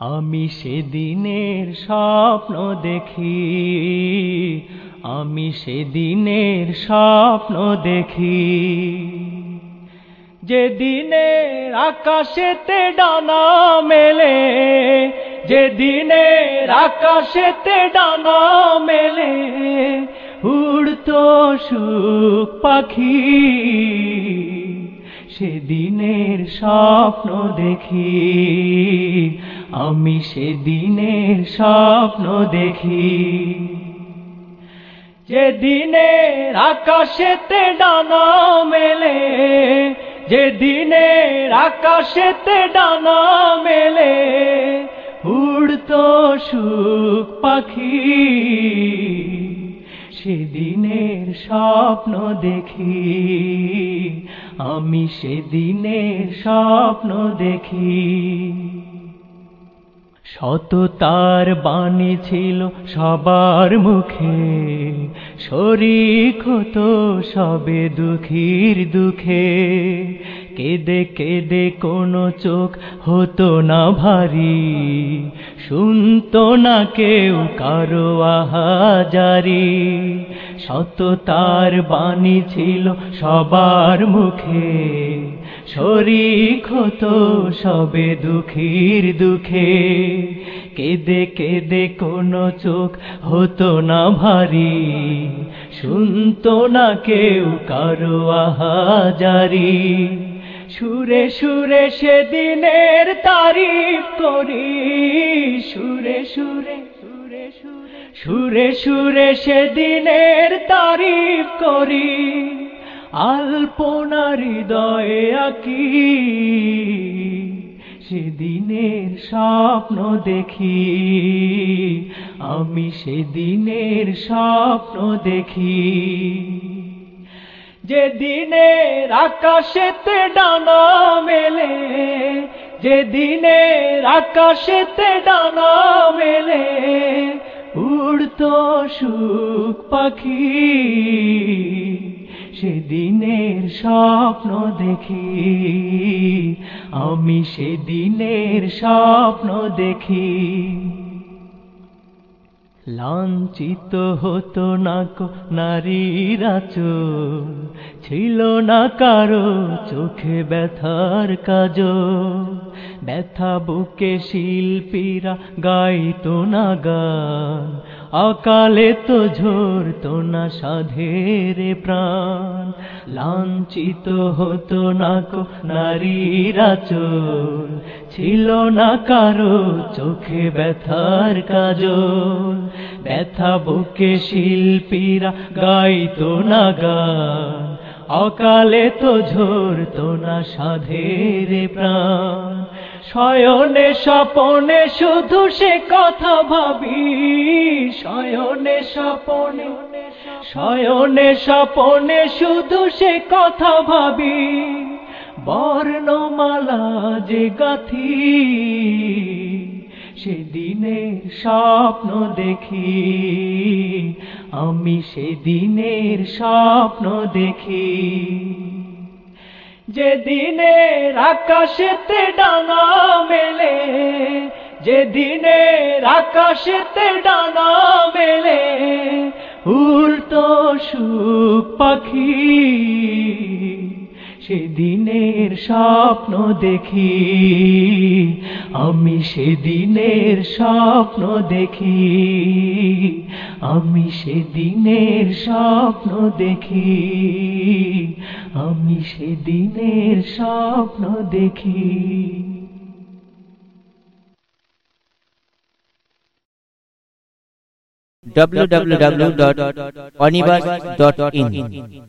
আমি সেদিনের স্বপ্ন দেখি, আমি সেদিনের স্বপ্ন দেখি। যেদিনের আকাশেতে ডানা মেলে যেদিনের আকাশেতে ডানা মেলে, উড়তো সুখ পাখি। সেদিনের স্বপ্ন দেখি আমি সেদিনের স্বপ্ন দেখি। যে যেদিনের আকাশেতে ডানা মেলে যে যেদিনের আকাশেতে ডানা মেলে, উড়তো সুখ পাখি। সেদিনের স্বপ্ন দেখি। আমি সেদিনের স্বপ্ন দেখি। শত তার বাণী ছিল সবার মুখে। শরিক হতো সবে দুঃখীর দুঃখে। কেদে কেদে কোনো চোখ হতো না ভারী। শুনতো না কেউ কারও আহাজারি। শত তার বাণী ছিল সবার মুখে। শরিক হতো সবে দুঃখীর দুঃখে। কেদে কেদে কোনো চোখ হতো না ভারী। শুনতো না কেউ কারও আহাজারি। সুরে সুরে সেদিনের তারিফ করি। সুরে সুরে সুরে সুরে সুরে সুরে সেদিনের তারিফ করি। আলপনা হৃদয়ে আকি, সেদিনের স্বপ্ন দেখি। আমি সেদিনের স্বপ্ন দেখি। যেদিনের আকাশেতে ডানা মেলে, যেদিনের আকাশেতে ডানা মেলে, উড়তো সুখ পাখি। সেদিনের স্বপ্ন দেখি। আমি সেদিনের স্বপ্ন দেখি। লাঞ্ছিত হতো না কো নারীরা ছিল না কারও চোখে ব্যথার কাজ ব্যথা বুকে শিল্পীরা গাইতো না গান অকালে তো ঝরতো না সাধের প্রাণ। লাঞ্ছিত হতো না কো নারীরা চোর ছিল না কারও চোখে ব্যথার কাজল। ব্যথা বুকে শিল্পীরা গাইতো না গান। অকালে তো ঝরতো না সাধের প্রাণ। শয়নে স্বপনে শুধু সে কথা ভাবি। শয়নে স্বপনে শয়নে স্বপনে শুধু সে কথা ভাবি। বর্ণমালা যে গাথি সেদিনের স্বপ্ন দেখি। আমি সেদিনের স্বপ্ন দেখি। যেদিনের আকাশেতে ডানা মেলে, যেদিনের আকাশেতে ডানা মেলে, উল্টো সুখ পাখি। সেদিনের স্বপ্ন দেখি। আমি সেদিনের স্বপ্ন দেখি আমি সেদিনের স্বপ্ন দেখি আমি সেদিনের স্বপ্ন দেখি। www.onibus.in